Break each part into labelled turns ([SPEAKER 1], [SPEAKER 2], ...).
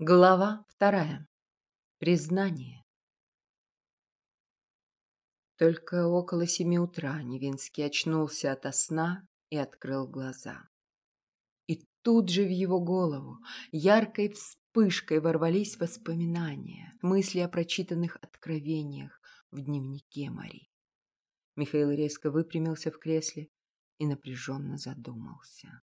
[SPEAKER 1] Глава вторая. Признание. Только около семи утра Невинский очнулся ото сна и открыл глаза. И тут же в его голову яркой вспышкой ворвались воспоминания, мысли о прочитанных откровениях в дневнике Мари. Михаил резко выпрямился в кресле и напряженно задумался.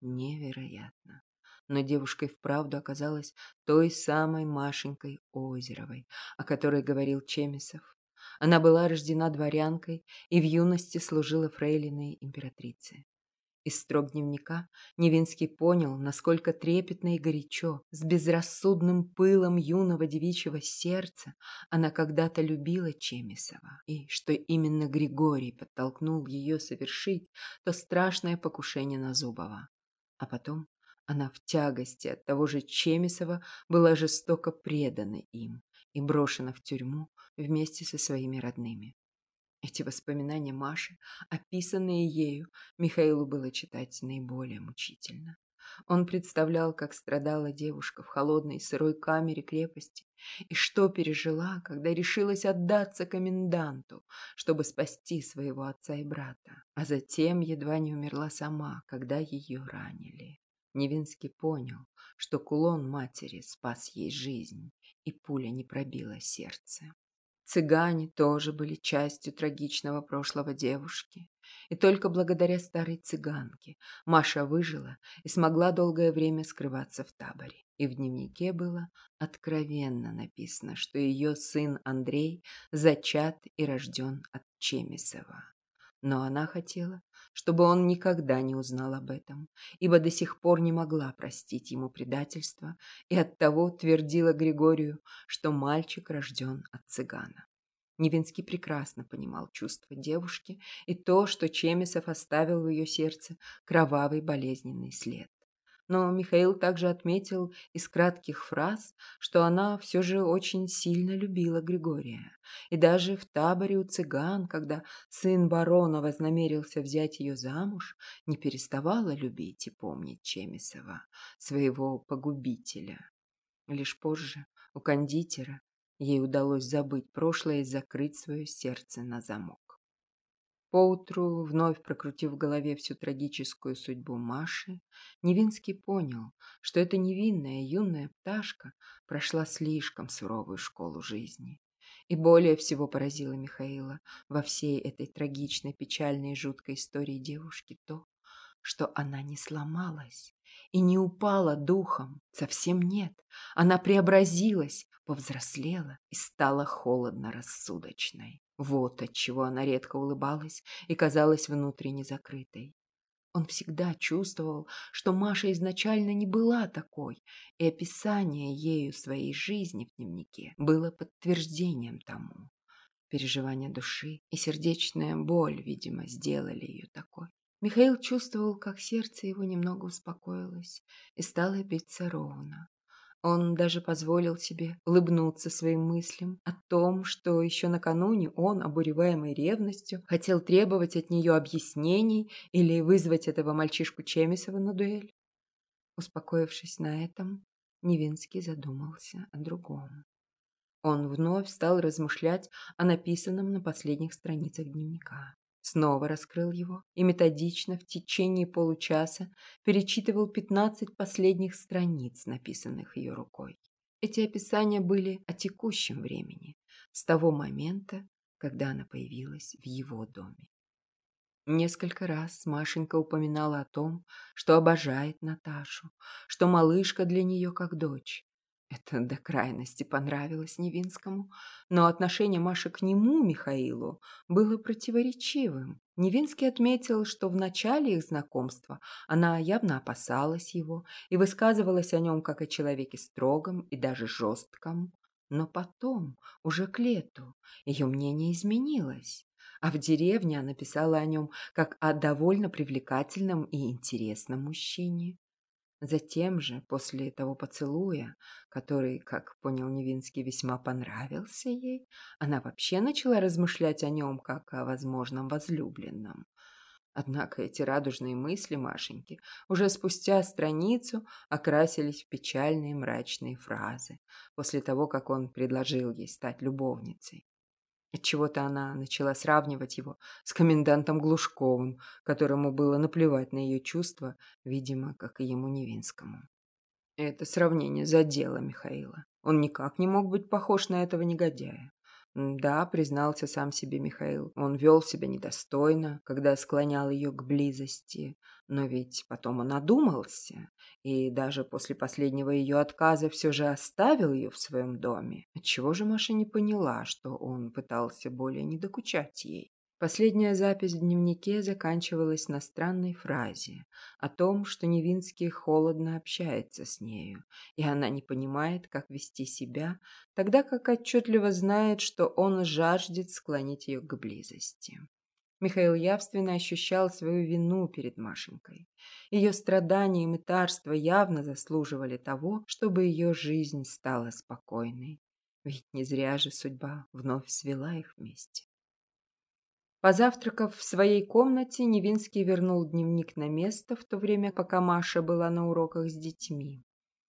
[SPEAKER 1] Невероятно но девушка и вправду оказалась той самой Машенькой Озеровой, о которой говорил Чемисов. Она была рождена дворянкой и в юности служила фрейлиной императрицы. Из строк дневника Невинский понял, насколько трепетно и горячо, с безрассудным пылом юного девичьего сердца она когда-то любила Чемисова, и что именно Григорий подтолкнул ее совершить то страшное покушение на Зубова. А потом она в тягости от того же Чемисова была жестоко предана им и брошена в тюрьму вместе со своими родными. Эти воспоминания Маши, описанные ею, Михаилу было читать наиболее мучительно. Он представлял, как страдала девушка в холодной сырой камере крепости и что пережила, когда решилась отдаться коменданту, чтобы спасти своего отца и брата, а затем едва не умерла сама, когда ее ранили. Невинский понял, что кулон матери спас ей жизнь, и пуля не пробила сердце. Цыгане тоже были частью трагичного прошлого девушки. И только благодаря старой цыганке Маша выжила и смогла долгое время скрываться в таборе. И в дневнике было откровенно написано, что ее сын Андрей зачат и рожден от Чемисова. Но она хотела, чтобы он никогда не узнал об этом, ибо до сих пор не могла простить ему предательство и оттого твердила Григорию, что мальчик рожден от цыгана. Невинский прекрасно понимал чувства девушки и то, что Чемисов оставил в ее сердце кровавый болезненный след. Но Михаил также отметил из кратких фраз, что она все же очень сильно любила Григория. И даже в таборе у цыган, когда сын барона вознамерился взять ее замуж, не переставала любить и помнить Чемисова, своего погубителя. Лишь позже у кондитера ей удалось забыть прошлое и закрыть свое сердце на замок. Поутру, вновь прокрутив в голове всю трагическую судьбу Маши, Невинский понял, что эта невинная юная пташка прошла слишком суровую школу жизни. И более всего поразило Михаила во всей этой трагичной, печальной и жуткой истории девушки то, что она не сломалась и не упала духом. Совсем нет. Она преобразилась, повзрослела и стала холодно-рассудочной. Вот отчего она редко улыбалась и казалась внутренне закрытой. Он всегда чувствовал, что Маша изначально не была такой, и описание ею своей жизни в дневнике было подтверждением тому. Переживания души и сердечная боль, видимо, сделали ее такой. Михаил чувствовал, как сердце его немного успокоилось и стало биться ровно. Он даже позволил себе улыбнуться своим мыслям о том, что еще накануне он, обуреваемый ревностью, хотел требовать от нее объяснений или вызвать этого мальчишку Чемисова на дуэль. Успокоившись на этом, Невинский задумался о другом. Он вновь стал размышлять о написанном на последних страницах дневника. Снова раскрыл его и методично в течение получаса перечитывал 15 последних страниц, написанных ее рукой. Эти описания были о текущем времени, с того момента, когда она появилась в его доме. Несколько раз Машенька упоминала о том, что обожает Наташу, что малышка для нее как дочь, это до крайности понравилось Невинскому, но отношение Маши к нему, Михаилу, было противоречивым. Невинский отметил, что в начале их знакомства она явно опасалась его и высказывалась о нем как о человеке строгом и даже жестком. Но потом, уже к лету, ее мнение изменилось. А в деревне она писала о нем как о довольно привлекательном и интересном мужчине. Затем же, после того поцелуя, который, как понял Невинский, весьма понравился ей, она вообще начала размышлять о нем как о возможном возлюбленном. Однако эти радужные мысли Машеньки уже спустя страницу окрасились в печальные мрачные фразы после того, как он предложил ей стать любовницей. Отчего-то она начала сравнивать его с комендантом Глушковым, которому было наплевать на ее чувства, видимо, как и ему Невинскому. Это сравнение задело Михаила. Он никак не мог быть похож на этого негодяя. Да, признался сам себе Михаил, он вел себя недостойно, когда склонял ее к близости, но ведь потом он одумался и даже после последнего ее отказа все же оставил ее в своем доме. Отчего же Маша не поняла, что он пытался более не докучать ей? Последняя запись в дневнике заканчивалась на странной фразе о том, что Невинский холодно общается с нею, и она не понимает, как вести себя, тогда как отчетливо знает, что он жаждет склонить ее к близости. Михаил явственно ощущал свою вину перед Машенькой. Ее страдания и мытарства явно заслуживали того, чтобы ее жизнь стала спокойной. Ведь не зря же судьба вновь свела их вместе. Позавтракав в своей комнате, Невинский вернул дневник на место, в то время, пока Маша была на уроках с детьми.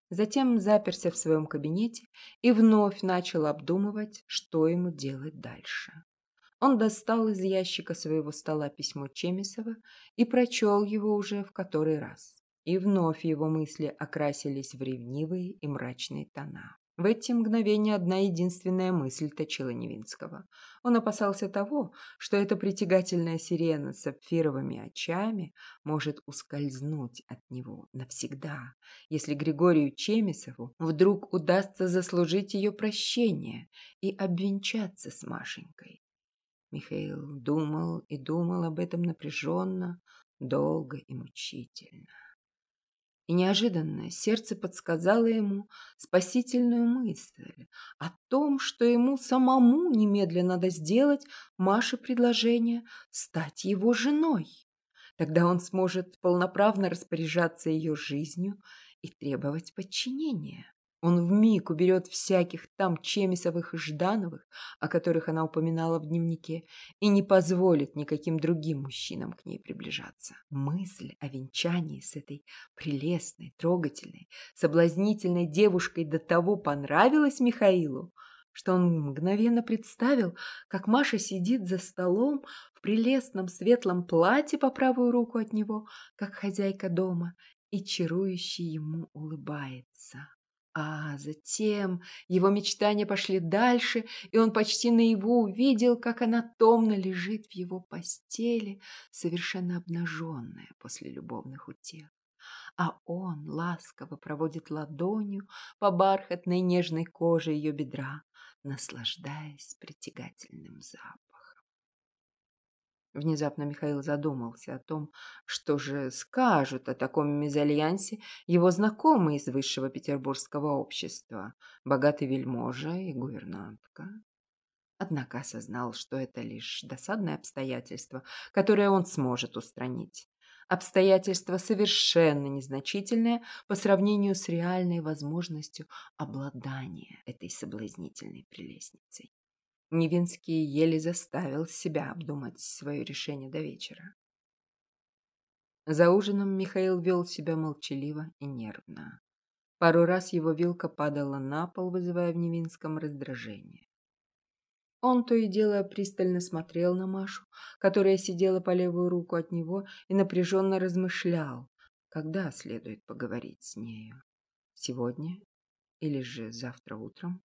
[SPEAKER 1] Затем заперся в своем кабинете и вновь начал обдумывать, что ему делать дальше. Он достал из ящика своего стола письмо Чемисова и прочел его уже в который раз. И вновь его мысли окрасились в ревнивые и мрачные тона. В эти мгновения одна единственная мысль точила Невинского. Он опасался того, что эта притягательная сирена с сапфировыми очами может ускользнуть от него навсегда, если Григорию Чемисову вдруг удастся заслужить ее прощение и обвенчаться с Машенькой. Михаил думал и думал об этом напряженно, долго и мучительно. И неожиданно сердце подсказало ему спасительную мысль о том, что ему самому немедленно надо сделать Маше предложение стать его женой. Тогда он сможет полноправно распоряжаться ее жизнью и требовать подчинения. Он вмиг уберет всяких там Чемисовых и Ждановых, о которых она упоминала в дневнике, и не позволит никаким другим мужчинам к ней приближаться. Мысль о венчании с этой прелестной, трогательной, соблазнительной девушкой до того понравилась Михаилу, что он мгновенно представил, как Маша сидит за столом в прелестном светлом платье по правую руку от него, как хозяйка дома, и чарующе ему улыбается. А затем его мечтания пошли дальше, и он почти наяву увидел, как она томно лежит в его постели, совершенно обнаженная после любовных утех. А он ласково проводит ладонью по бархатной нежной коже ее бедра, наслаждаясь притягательным запахом. Внезапно Михаил задумался о том, что же скажут о таком мезальянсе его знакомые из высшего петербургского общества, богатый вельможа и гувернантка. Однако осознал, что это лишь досадное обстоятельство, которое он сможет устранить. Обстоятельство совершенно незначительное по сравнению с реальной возможностью обладания этой соблазнительной прелестницей. Невинский еле заставил себя обдумать свое решение до вечера. За ужином Михаил вел себя молчаливо и нервно. Пару раз его вилка падала на пол, вызывая в Невинском раздражение. Он то и дело пристально смотрел на Машу, которая сидела по левую руку от него и напряженно размышлял, когда следует поговорить с нею. Сегодня или же завтра утром?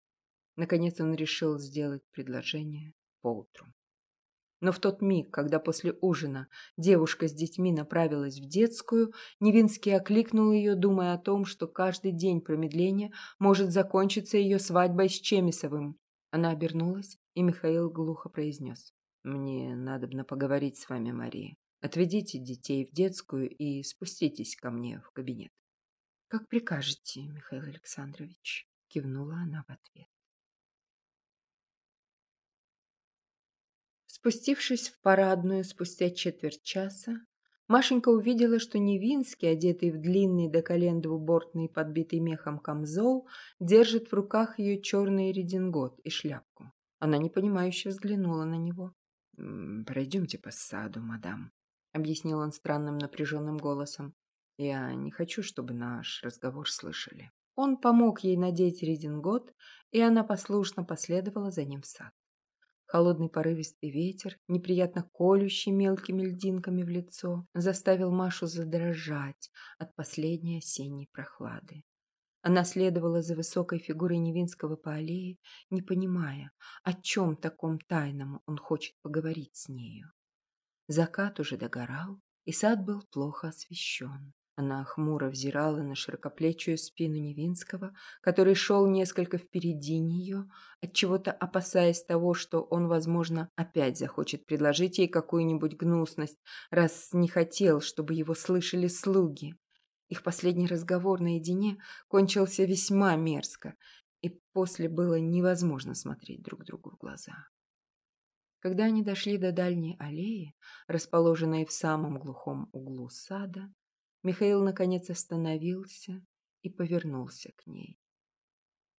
[SPEAKER 1] Наконец он решил сделать предложение поутру. Но в тот миг, когда после ужина девушка с детьми направилась в детскую, Невинский окликнул ее, думая о том, что каждый день промедления может закончиться ее свадьбой с Чемисовым. Она обернулась, и Михаил глухо произнес. «Мне надобно поговорить с вами, Мария. Отведите детей в детскую и спуститесь ко мне в кабинет». «Как прикажете, Михаил Александрович», — кивнула она в ответ. Спустившись в парадную спустя четверть часа, Машенька увидела, что Невинский, одетый в длинный до колен двубортный подбитый мехом камзол, держит в руках ее черный редингот и шляпку. Она непонимающе взглянула на него. «Пройдемте по саду, мадам», — объяснил он странным напряженным голосом. «Я не хочу, чтобы наш разговор слышали». Он помог ей надеть редингот, и она послушно последовала за ним в сад. Холодный порывистый ветер, неприятно колющий мелкими льдинками в лицо, заставил Машу задрожать от последней осенней прохлады. Она следовала за высокой фигурой Невинского по аллее, не понимая, о чем таком тайном он хочет поговорить с нею. Закат уже догорал, и сад был плохо освещен. Она хмуро взирала на широкоплечую спину Невинского, который шел несколько впереди нее, отчего-то опасаясь того, что он, возможно, опять захочет предложить ей какую-нибудь гнусность, раз не хотел, чтобы его слышали слуги. Их последний разговор наедине кончился весьма мерзко, и после было невозможно смотреть друг другу в глаза. Когда они дошли до дальней аллеи, расположенной в самом глухом углу сада, Михаил наконец остановился и повернулся к ней.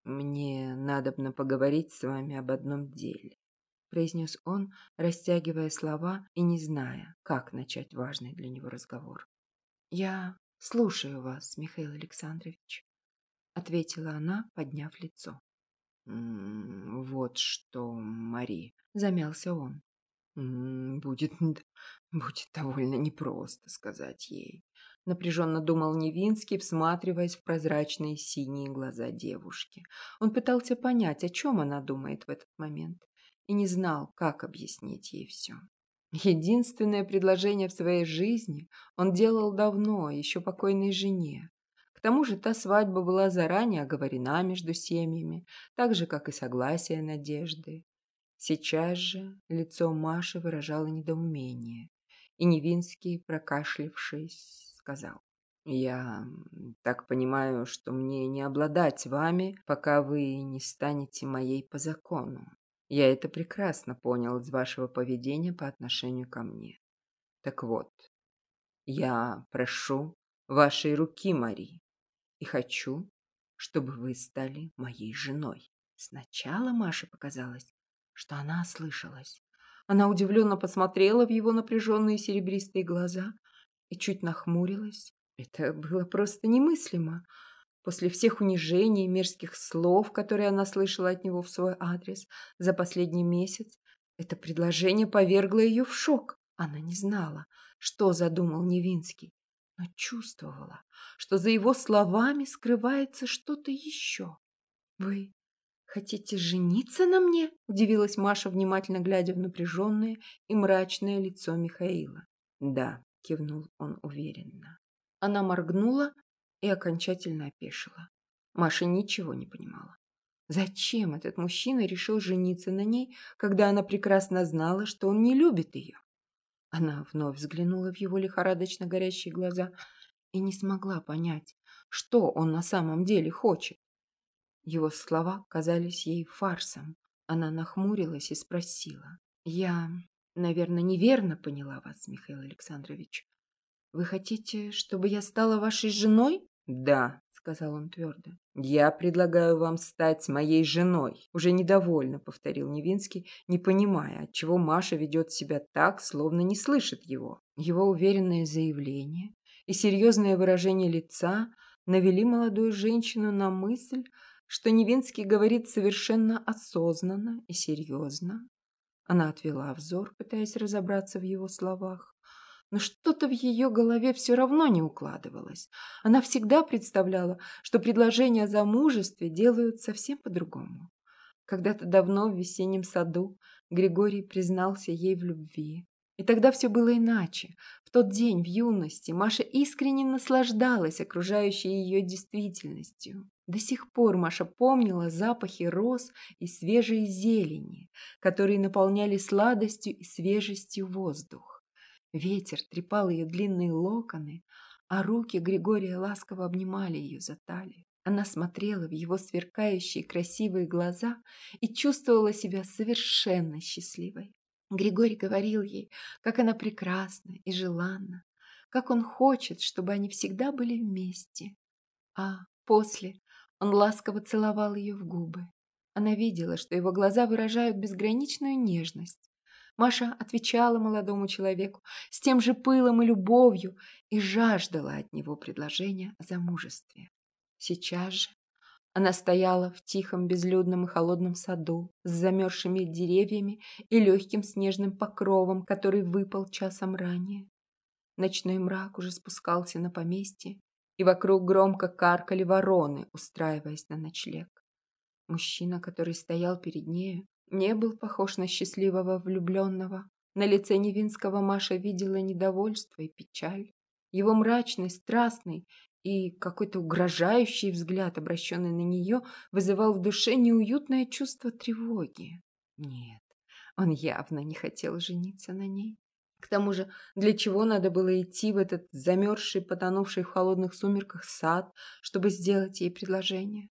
[SPEAKER 1] «Мне надобно поговорить с вами об одном деле», – произнес он, растягивая слова и не зная, как начать важный для него разговор. «Я слушаю вас, Михаил Александрович», – ответила она, подняв лицо. «Вот что, Мари», – замялся он. «Будет, будет довольно непросто сказать ей напряженно думал Невинский, всматриваясь в прозрачные синие глаза девушки. Он пытался понять, о чем она думает в этот момент, и не знал, как объяснить ей все. Единственное предложение в своей жизни он делал давно, еще покойной жене. К тому же та свадьба была заранее оговорена между семьями, так же, как и согласие Надежды. Сейчас же лицо Маши выражало недоумение, и Невинский, прокашлившись, сказал. «Я так понимаю, что мне не обладать вами, пока вы не станете моей по закону. Я это прекрасно понял из вашего поведения по отношению ко мне. Так вот, я прошу вашей руки, Мари, и хочу, чтобы вы стали моей женой». Сначала Маше показалось, что она ослышалась. Она удивленно посмотрела в его напряженные серебристые глаза, и чуть нахмурилась. Это было просто немыслимо. После всех унижений и мерзких слов, которые она слышала от него в свой адрес за последний месяц, это предложение повергло ее в шок. Она не знала, что задумал Невинский, но чувствовала, что за его словами скрывается что-то еще. «Вы хотите жениться на мне?» – удивилась Маша, внимательно глядя в напряженное и мрачное лицо Михаила. «Да», кивнул он уверенно. Она моргнула и окончательно опешила. Маша ничего не понимала. Зачем этот мужчина решил жениться на ней, когда она прекрасно знала, что он не любит ее? Она вновь взглянула в его лихорадочно горящие глаза и не смогла понять, что он на самом деле хочет. Его слова казались ей фарсом. Она нахмурилась и спросила. «Я Наверное, неверно поняла вас, Михаил Александрович. Вы хотите, чтобы я стала вашей женой? Да, сказал он твердо. Я предлагаю вам стать моей женой. Уже недовольно, повторил Невинский, не понимая, отчего Маша ведет себя так, словно не слышит его. Его уверенное заявление и серьезное выражение лица навели молодую женщину на мысль, что Невинский говорит совершенно осознанно и серьезно, она отвела взор, пытаясь разобраться в его словах. Но что-то в ее голове все равно не укладывалось. Она всегда представляла, что предложения о замужестве делают совсем по-другому. Когда-то давно в весеннем саду Григорий признался ей в любви. И тогда все было иначе. В тот день, в юности, Маша искренне наслаждалась окружающей ее действительностью. До сих пор Маша помнила запахи роз и свежей зелени, которые наполняли сладостью и свежестью воздух. Ветер трепал ее длинные локоны, а руки Григория ласково обнимали ее за талию. Она смотрела в его сверкающие красивые глаза и чувствовала себя совершенно счастливой. Григорий говорил ей, как она прекрасна и желанна, как он хочет, чтобы они всегда были вместе. А после он ласково целовал ее в губы. Она видела, что его глаза выражают безграничную нежность. Маша отвечала молодому человеку с тем же пылом и любовью и жаждала от него предложения о замужестве. Сейчас же она стояла в тихом, безлюдном и холодном саду с замерзшими деревьями и легким снежным покровом, который выпал часом ранее. Ночной мрак уже спускался на поместье, и вокруг громко каркали вороны, устраиваясь на ночлег. Мужчина, который стоял перед нею, не был похож на счастливого влюбленного. На лице Невинского Маша видела недовольство и печаль. Его мрачный, страстный и какой-то угрожающий взгляд, обращенный на нее, вызывал в душе неуютное чувство тревоги. Нет, он явно не хотел жениться на ней. К тому же, для чего надо было идти в этот замерзший, потонувший в холодных сумерках сад, чтобы сделать ей предложение?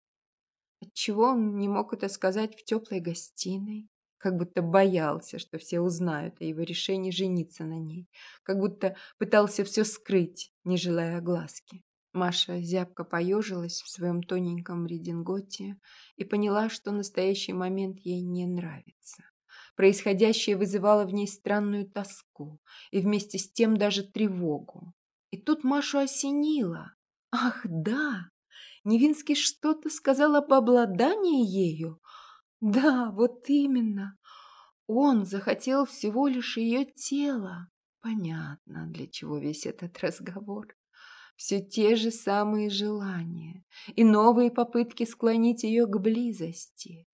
[SPEAKER 1] Отчего он не мог это сказать в теплой гостиной? Как будто боялся, что все узнают о его решении жениться на ней. Как будто пытался все скрыть, не желая огласки. Маша зябко поежилась в своем тоненьком рединготе и поняла, что настоящий момент ей не нравится. Происходящее вызывало в ней странную тоску и вместе с тем даже тревогу. И тут Машу осенило. Ах, да! Невинский что-то сказал об обладании ею. Да, вот именно. Он захотел всего лишь ее тело. Понятно, для чего весь этот разговор все те же самые желания и новые попытки склонить ее к близости.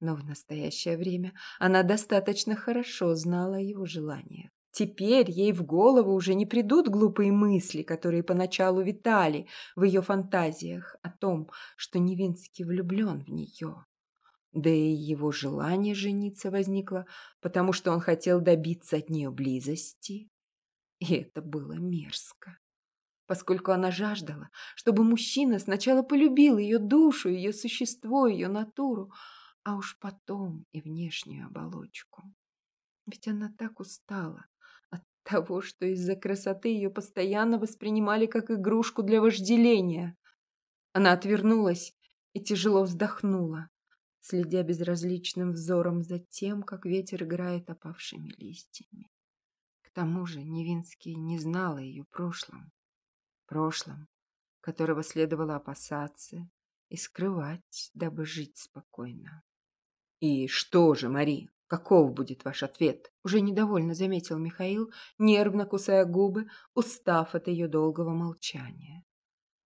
[SPEAKER 1] Но в настоящее время она достаточно хорошо знала его желания. Теперь ей в голову уже не придут глупые мысли, которые поначалу витали в ее фантазиях о том, что Невинский влюблен в нее. Да и его желание жениться возникло, потому что он хотел добиться от нее близости. И это было мерзко поскольку она жаждала, чтобы мужчина сначала полюбил ее душу, ее существо, ее натуру, а уж потом и внешнюю оболочку. Ведь она так устала от того, что из-за красоты ее постоянно воспринимали как игрушку для вожделения. Она отвернулась и тяжело вздохнула, следя безразличным взором за тем, как ветер играет опавшими листьями. К тому же Невинский не знал о ее прошлом прошлом, которого следовало опасаться и скрывать, дабы жить спокойно. «И что же, Мари, каков будет ваш ответ?» Уже недовольно заметил Михаил, нервно кусая губы, устав от ее долгого молчания.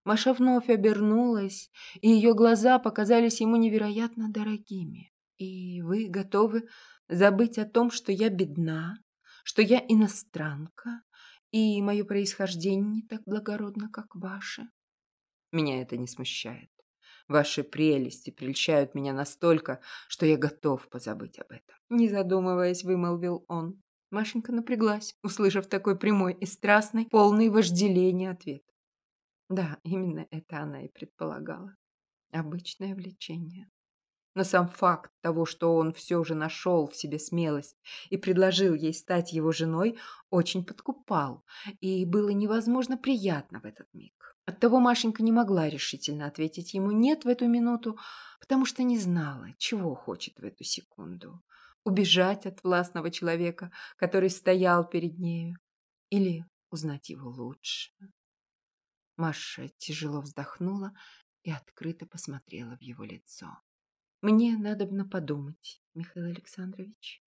[SPEAKER 1] Маша вновь обернулась, и ее глаза показались ему невероятно дорогими. «И вы готовы забыть о том, что я бедна, что я иностранка, и мое происхождение не так благородно, как ваше. Меня это не смущает. Ваши прелести прельщают меня настолько, что я готов позабыть об этом. Не задумываясь, вымолвил он. Машенька напряглась, услышав такой прямой и страстный, полный вожделения ответ. Да, именно это она и предполагала. Обычное влечение. Но сам факт того, что он все же нашел в себе смелость и предложил ей стать его женой, очень подкупал, и было невозможно приятно в этот миг. Оттого Машенька не могла решительно ответить ему «нет» в эту минуту, потому что не знала, чего хочет в эту секунду. Убежать от властного человека, который стоял перед нею, или узнать его лучше. Маша тяжело вздохнула и открыто посмотрела в его лицо. Мне надобно подумать, Михаил Александрович.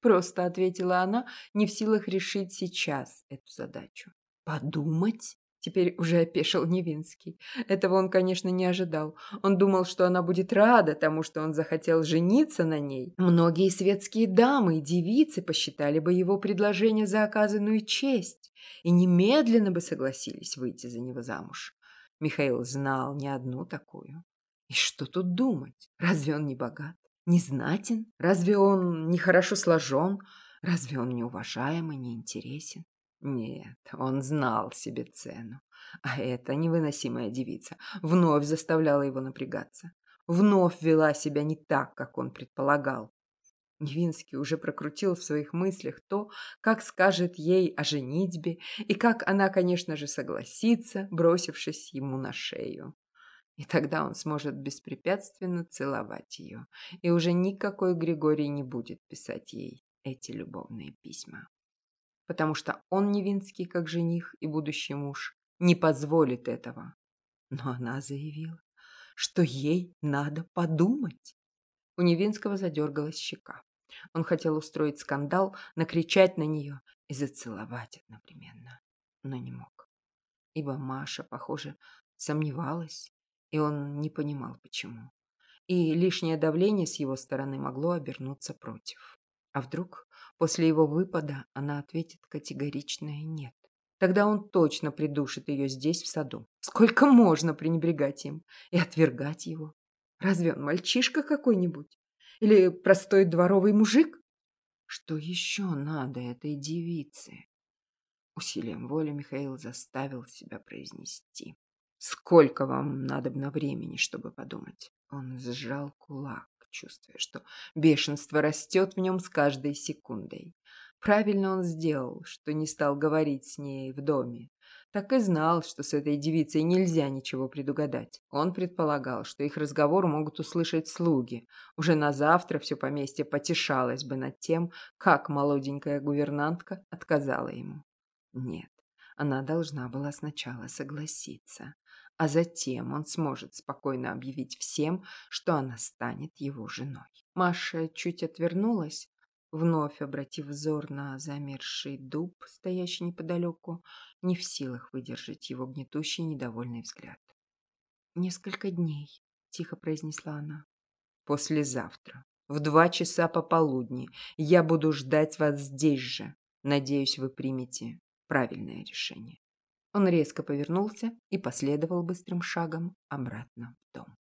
[SPEAKER 1] Просто ответила она, не в силах решить сейчас эту задачу. Подумать? Теперь уже опешил Невинский. Этого он, конечно, не ожидал. Он думал, что она будет рада тому, что он захотел жениться на ней. Многие светские дамы и девицы посчитали бы его предложение за оказанную честь и немедленно бы согласились выйти за него замуж. Михаил знал не одну такую. И что тут думать? Разве он не богат? Не знатен? Разве он не хорошо сложен? Разве он неуважаемый, не интересен? Нет, он знал себе цену. А эта невыносимая девица вновь заставляла его напрягаться. Вновь вела себя не так, как он предполагал. Невинский уже прокрутил в своих мыслях то, как скажет ей о женитьбе, и как она, конечно же, согласится, бросившись ему на шею. И тогда он сможет беспрепятственно целовать ее, и уже никакой Григорий не будет писать ей. эти любовные письма. Потому что он, Невинский, как жених и будущий муж, не позволит этого. Но она заявила, что ей надо подумать. У Невинского задергалась щека. Он хотел устроить скандал, накричать на нее и зацеловать одновременно, но не мог. Ибо Маша, похоже, сомневалась, и он не понимал, почему. И лишнее давление с его стороны могло обернуться против. А вдруг после его выпада она ответит категоричное «нет». Тогда он точно придушит ее здесь, в саду. Сколько можно пренебрегать им и отвергать его? Разве он мальчишка какой-нибудь? Или простой дворовый мужик? Что еще надо этой девице? Усилием воли Михаил заставил себя произнести. Сколько вам надо на времени, чтобы подумать? Он сжал кулак, чувствуя, что бешенство растет в нем с каждой секундой. Правильно он сделал, что не стал говорить с ней в доме. Так и знал, что с этой девицей нельзя ничего предугадать. Он предполагал, что их разговор могут услышать слуги. Уже на завтра все поместье потешалось бы над тем, как молоденькая гувернантка отказала ему. Нет, она должна была сначала согласиться, а затем он сможет спокойно объявить всем, что она станет его женой. Маша чуть отвернулась, вновь обратив взор на замерзший дуб, стоящий неподалеку, не в силах выдержать его гнетущий недовольный взгляд. «Несколько дней», — тихо произнесла она. «Послезавтра, в два часа пополудни, я буду ждать вас здесь же. Надеюсь, вы примете правильное решение». Он резко повернулся и последовал быстрым шагом обратно в дом.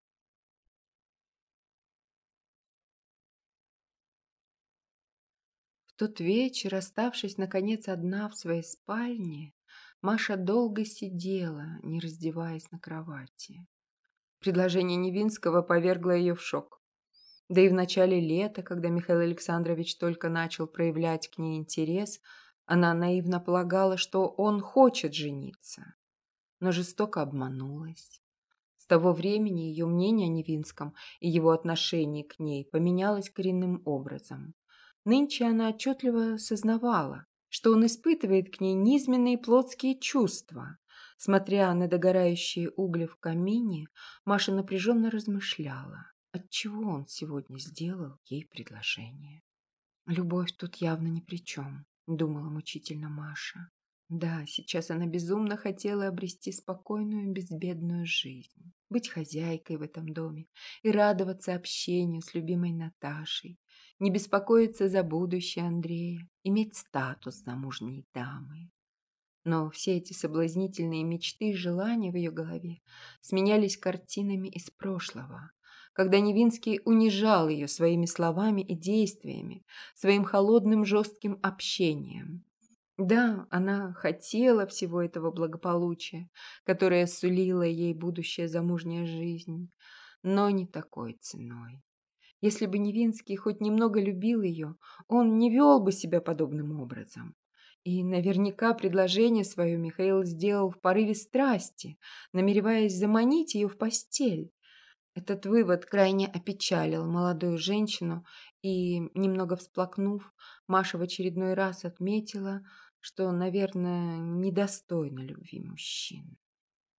[SPEAKER 1] тот вечер, оставшись, наконец, одна в своей спальне, Маша долго сидела, не раздеваясь на кровати. Предложение Невинского повергло ее в шок. Да и в начале лета, когда Михаил Александрович только начал проявлять к ней интерес, она наивно полагала, что он хочет жениться. Но жестоко обманулась. С того времени ее мнение о Невинском и его отношении к ней поменялось коренным образом. Нынче она отчетливо сознавала, что он испытывает к ней низменные плотские чувства. Смотря на догорающие угли в камине, Маша напряженно размышляла, отчего он сегодня сделал ей предложение. «Любовь тут явно ни при чем», — думала мучительно Маша. Да, сейчас она безумно хотела обрести спокойную, безбедную жизнь, быть хозяйкой в этом доме и радоваться общению с любимой Наташей, не беспокоиться за будущее Андрея, иметь статус замужней дамы. Но все эти соблазнительные мечты и желания в ее голове сменялись картинами из прошлого, когда Невинский унижал ее своими словами и действиями, своим холодным жестким общением. Да, она хотела всего этого благополучия, которое сулила ей будущая замужняя жизнь, но не такой ценой. Если бы Невинский хоть немного любил ее, он не вел бы себя подобным образом. И наверняка предложение свое Михаил сделал в порыве страсти, намереваясь заманить ее в постель. Этот вывод крайне опечалил молодую женщину, и, немного всплакнув, Маша в очередной раз отметила, что, наверное, недостойна любви мужчины.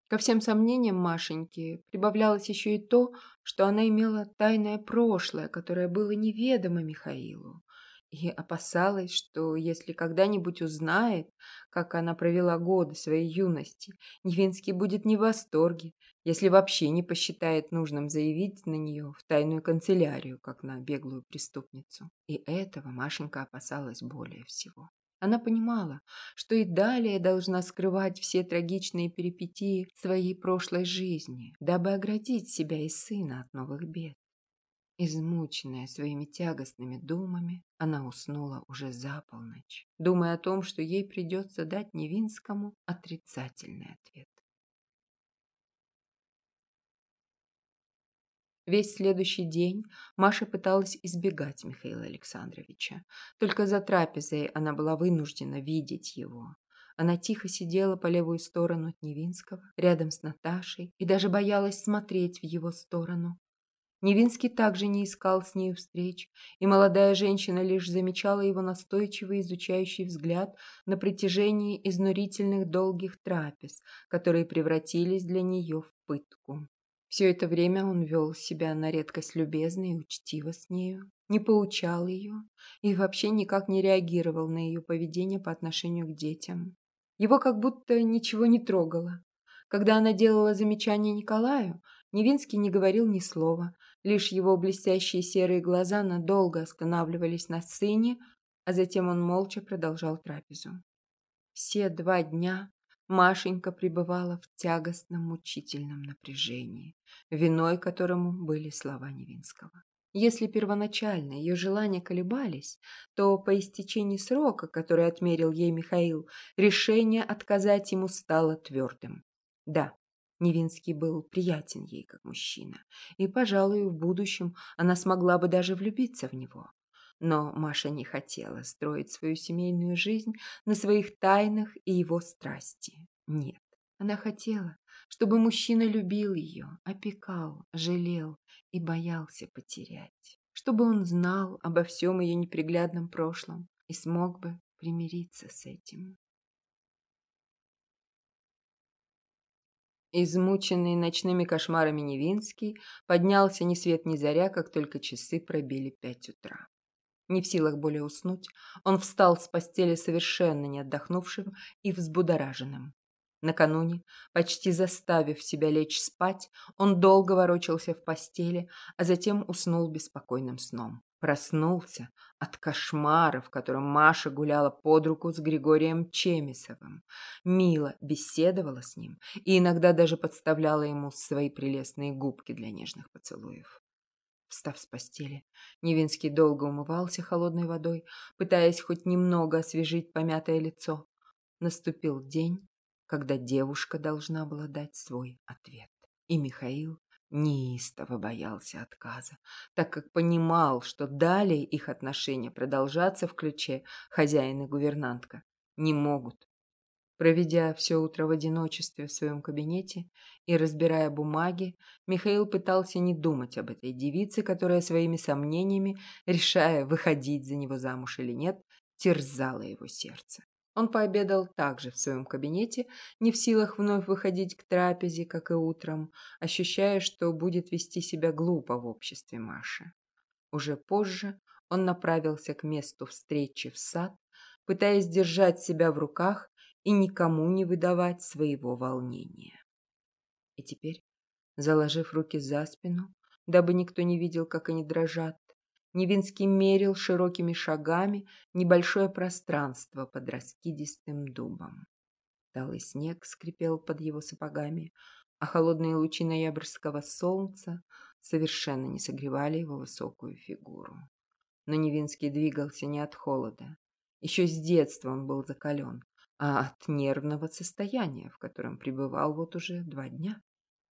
[SPEAKER 1] Ко всем сомнениям Машеньки прибавлялось еще и то, что она имела тайное прошлое, которое было неведомо Михаилу, и опасалась, что если когда-нибудь узнает, как она провела годы своей юности, Невинский будет не в восторге, если вообще не посчитает нужным заявить на нее в тайную канцелярию, как на беглую преступницу. И этого Машенька опасалась более всего. Она понимала, что и далее должна скрывать все трагичные перипетии своей прошлой жизни, дабы оградить себя и сына от новых бед. Измученная своими тягостными думами, она уснула уже за полночь, думая о том, что ей придется дать Невинскому отрицательный ответ. Весь следующий день Маша пыталась избегать Михаила Александровича. Только за трапезой она была вынуждена видеть его. Она тихо сидела по левую сторону от Невинского, рядом с Наташей, и даже боялась смотреть в его сторону. Невинский также не искал с нею встреч, и молодая женщина лишь замечала его настойчивый изучающий взгляд на протяжении изнурительных долгих трапез, которые превратились для нее в пытку. Все это время он вел себя на редкость любезно и учтиво с нею, не поучал ее и вообще никак не реагировал на ее поведение по отношению к детям. Его как будто ничего не трогало. Когда она делала замечание Николаю, Невинский не говорил ни слова, лишь его блестящие серые глаза надолго останавливались на сыне, а затем он молча продолжал трапезу. Все два дня Машенька пребывала в тягостном мучительном напряжении, виной которому были слова Невинского. Если первоначально ее желания колебались, то по истечении срока, который отмерил ей Михаил, решение отказать ему стало твердым. Да, Невинский был приятен ей как мужчина, и, пожалуй, в будущем она смогла бы даже влюбиться в него. Но Маша не хотела строить свою семейную жизнь на своих тайнах и его страсти. Нет, она хотела, чтобы мужчина любил ее, опекал, жалел и боялся потерять. Чтобы он знал обо всем ее неприглядном прошлом и смог бы примириться с этим. Измученный ночными кошмарами Невинский поднялся ни свет ни заря, как только часы пробили пять утра. Не в силах более уснуть, он встал с постели совершенно не отдохнувшим и взбудораженным. Накануне, почти заставив себя лечь спать, он долго ворочался в постели, а затем уснул беспокойным сном. Проснулся от кошмара, в котором Маша гуляла под руку с Григорием Чемисовым. Мила беседовала с ним и иногда даже подставляла ему свои прелестные губки для нежных поцелуев. Встав с постели, Невинский долго умывался холодной водой, пытаясь хоть немного освежить помятое лицо. Наступил день, когда девушка должна была дать свой ответ. И Михаил неистово боялся отказа, так как понимал, что далее их отношения продолжаться в ключе хозяин и гувернантка не могут. Проведя все утро в одиночестве в своем кабинете и разбирая бумаги, Михаил пытался не думать об этой девице, которая своими сомнениями, решая, выходить за него замуж или нет, терзала его сердце. Он пообедал также в своем кабинете, не в силах вновь выходить к трапезе, как и утром, ощущая, что будет вести себя глупо в обществе Маши. Уже позже он направился к месту встречи в сад, пытаясь держать себя в руках и никому не выдавать своего волнения. И теперь, заложив руки за спину, дабы никто не видел, как они дрожат, Невинский мерил широкими шагами небольшое пространство под раскидистым дубом. Талый снег скрипел под его сапогами, а холодные лучи ноябрьского солнца совершенно не согревали его высокую фигуру. Но Невинский двигался не от холода. Еще с детства он был закален, а от нервного состояния, в котором пребывал вот уже два дня.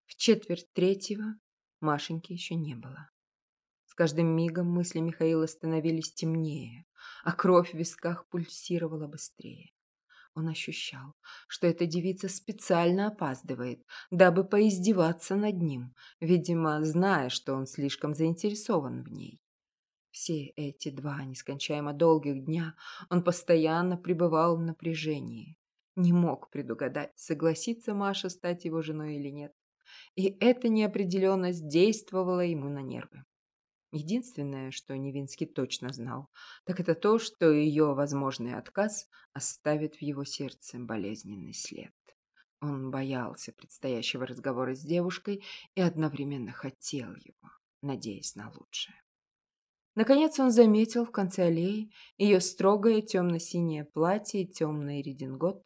[SPEAKER 1] В четверть третьего Машеньки еще не было. Каждым мигом мысли Михаила становились темнее, а кровь в висках пульсировала быстрее. Он ощущал, что эта девица специально опаздывает, дабы поиздеваться над ним, видимо, зная, что он слишком заинтересован в ней. Все эти два нескончаемо долгих дня он постоянно пребывал в напряжении. Не мог предугадать, согласится Маша стать его женой или нет. И эта неопределенность действовала ему на нервы. Единственное, что Невинский точно знал, так это то, что ее возможный отказ оставит в его сердце болезненный след. Он боялся предстоящего разговора с девушкой и одновременно хотел его, надеясь на лучшее. Наконец он заметил в конце аллеи ее строгое темно-синее платье и темный редингот.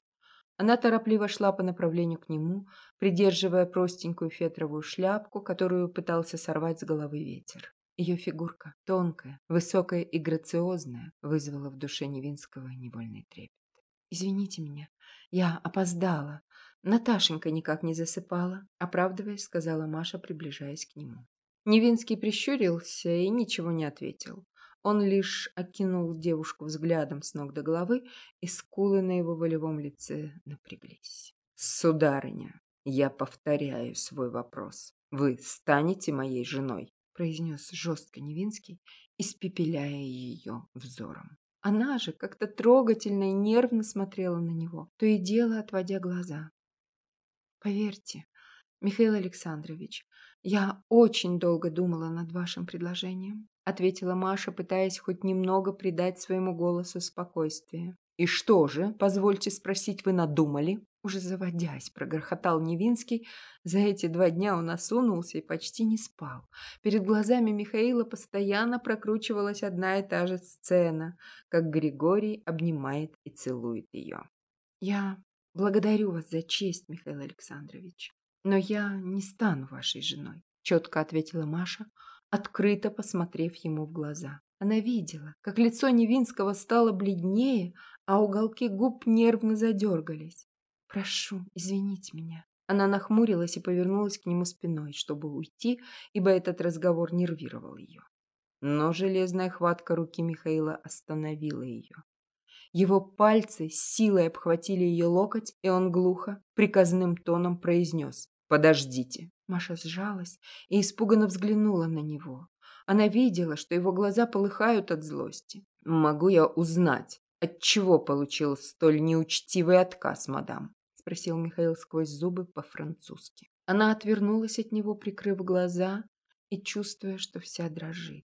[SPEAKER 1] Она торопливо шла по направлению к нему, придерживая простенькую фетровую шляпку, которую пытался сорвать с головы ветер. Ее фигурка, тонкая, высокая и грациозная, вызвала в душе Невинского невольный трепет. «Извините меня, я опоздала. Наташенька никак не засыпала», — оправдываясь, сказала Маша, приближаясь к нему. Невинский прищурился и ничего не ответил. Он лишь окинул девушку взглядом с ног до головы, и скулы на его волевом лице напряглись. «Сударыня, я повторяю свой вопрос. Вы станете моей женой?» Произнес жестко Невинский, испепеляя ее взором. Она же как-то трогательно и нервно смотрела на него, то и дело отводя глаза. Поверьте, Михаил Александрович, я очень долго думала над вашим предложением, ответила Маша, пытаясь хоть немного придать своему голосу спокойствие. И что же, позвольте спросить, вы надумали? Уже заводясь, прогрохотал Невинский. За эти два дня он осунулся и почти не спал. Перед глазами Михаила постоянно прокручивалась одна и та же сцена, как Григорий обнимает и целует ее. «Я благодарю вас за честь, Михаил Александрович, но я не стану вашей женой», четко ответила Маша, открыто посмотрев ему в глаза. Она видела, как лицо Невинского стало бледнее, а уголки губ нервно задергались. «Прошу, извините меня». Она нахмурилась и повернулась к нему спиной, чтобы уйти, ибо этот разговор нервировал ее. Но железная хватка руки Михаила остановила ее. Его пальцы с силой обхватили ее локоть, и он глухо, приказным тоном произнес «Подождите». Маша сжалась и испуганно взглянула на него. Она видела, что его глаза полыхают от злости. «Могу я узнать, от чего получил столь неучтивый отказ, мадам?» спросил Михаил сквозь зубы по-французски. Она отвернулась от него, прикрыв глаза и чувствуя, что вся дрожит.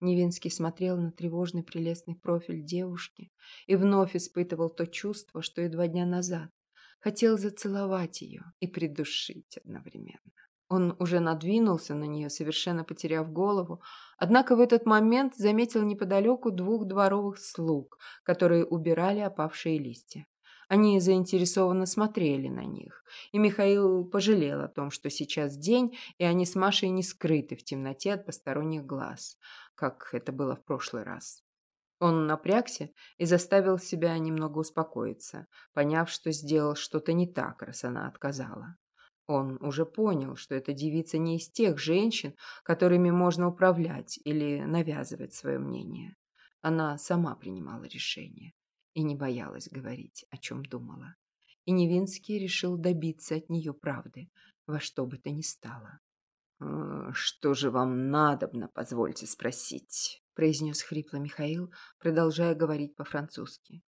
[SPEAKER 1] Невинский смотрел на тревожный прелестный профиль девушки и вновь испытывал то чувство, что и два дня назад. Хотел зацеловать ее и придушить одновременно. Он уже надвинулся на нее, совершенно потеряв голову, однако в этот момент заметил неподалеку двух дворовых слуг, которые убирали опавшие листья. Они заинтересованно смотрели на них, и Михаил пожалел о том, что сейчас день, и они с Машей не скрыты в темноте от посторонних глаз, как это было в прошлый раз. Он напрягся и заставил себя немного успокоиться, поняв, что сделал что-то не так, раз она отказала. Он уже понял, что эта девица не из тех женщин, которыми можно управлять или навязывать свое мнение. Она сама принимала решение и не боялась говорить, о чем думала. И Невинский решил добиться от нее правды, во что бы то ни стало. «Э, «Что же вам надобно, позвольте спросить?» произнес хрипло Михаил, продолжая говорить по-французски.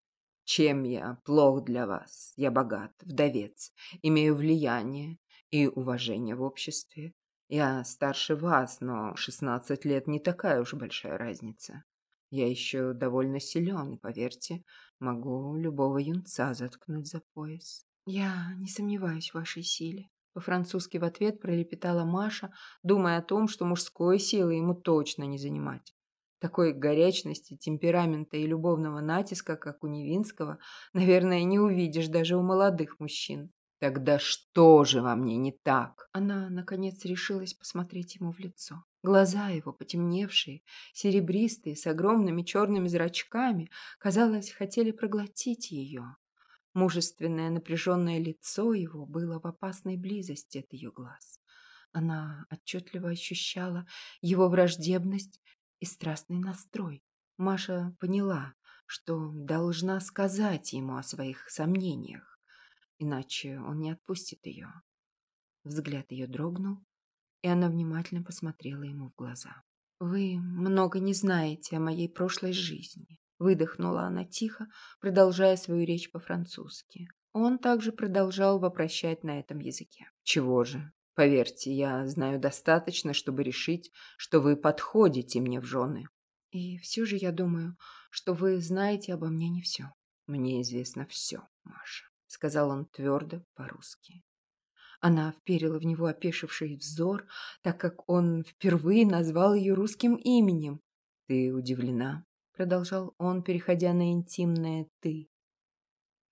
[SPEAKER 1] «Чем я плох для вас? Я богат, вдовец, имею влияние и уважение в обществе. Я старше вас, но шестнадцать лет не такая уж большая разница. Я еще довольно силен, и, поверьте, могу любого юнца заткнуть за пояс. Я не сомневаюсь в вашей силе. По-французски в ответ пролепетала Маша, думая о том, что мужской силы ему точно не занимать. Такой горячности, темперамента и любовного натиска, как у Невинского, наверное, не увидишь даже у молодых мужчин. Тогда что же во мне не так? Она, наконец, решилась посмотреть ему в лицо. Глаза его, потемневшие, серебристые, с огромными черными зрачками, казалось, хотели проглотить ее. Мужественное напряженное лицо его было в опасной близости от ее глаз. Она отчетливо ощущала его враждебность и страстный настрой. Маша поняла, что должна сказать ему о своих сомнениях, иначе он не отпустит ее. Взгляд ее дрогнул, и она внимательно посмотрела ему в глаза. «Вы много не знаете о моей прошлой жизни», – выдохнула она тихо, продолжая свою речь по-французски. Он также продолжал вопрощать на этом языке. «Чего же? Поверьте, я знаю достаточно, чтобы решить, что вы подходите мне в жены». «И все же я думаю, что вы знаете обо мне не все». «Мне известно все, Маша», – сказал он твердо по-русски. Она вперила в него опешивший взор, так как он впервые назвал ее русским именем. «Ты удивлена?» — продолжал он, переходя на интимное «ты».